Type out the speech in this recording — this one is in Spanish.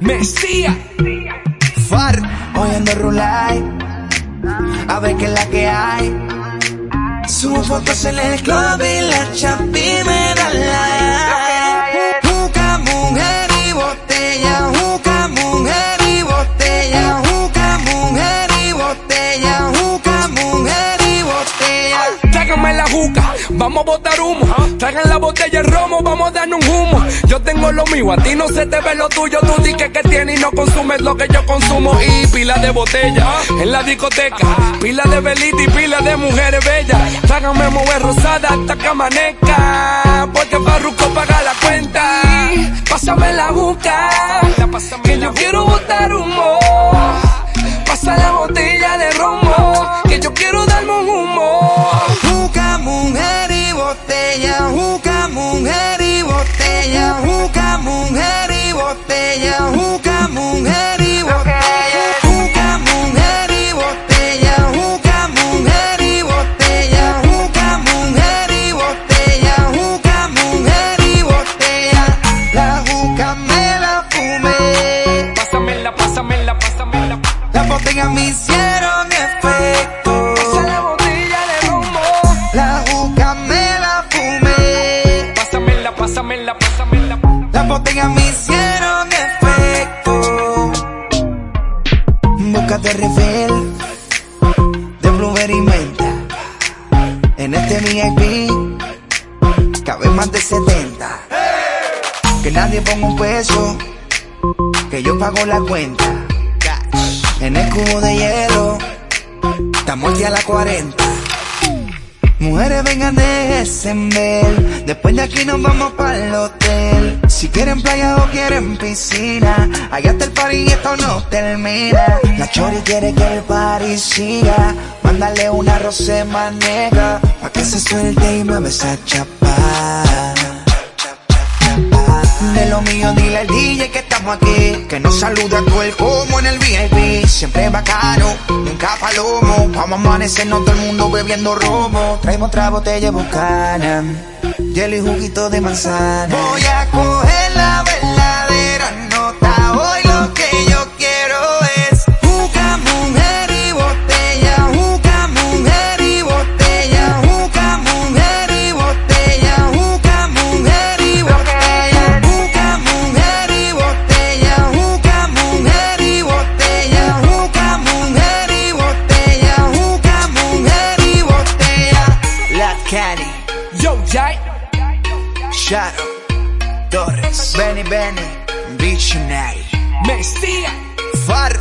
Mesía. Far, oyendo Rulay. A ver qué es la que hay. Subo fotos en el club y la chapi me da like. Vamos a botar humo. Traigan la botella de romo, vamos a darnos un humo. Yo tengo lo mío, a ti no se te ve lo tuyo. Tú di que, que tienes y no consumes lo que yo consumo. Y pila de botella en la discoteca. Pila de velita y pila de mujeres bellas. Tráigame mover rosada hasta que amanezca. Porque Farruko paga la cuenta. Pásame la juca, que yo quiero botar humo. Pasa la botella yeah En este VIP cabe más de 70. Que nadie ponga un peso, que yo pago la cuenta. En el cubo de hielo, estamos ya a la 40. Mujeres vengan de ver Después de aquí nos vamos para el hotel Si quieren playa o quieren piscina Allá está el party y esto no termina La chori quiere que el party siga Mándale una rosema negra Pa' que se suelte y mueve esa chapa de lo mío, dile al DJ que estamos aquí. Que nos saluda todo el como en el VIP. Siempre bacano, nunca palomo. Vamos a amanecernos todo el mundo bebiendo romo. Traemos otra botella bucana. Hielo y juguito de manzana. Voy a coger Benny, Yo Jai, Shadow, Torres, Benny Benny, Vicinei, Messia, Far,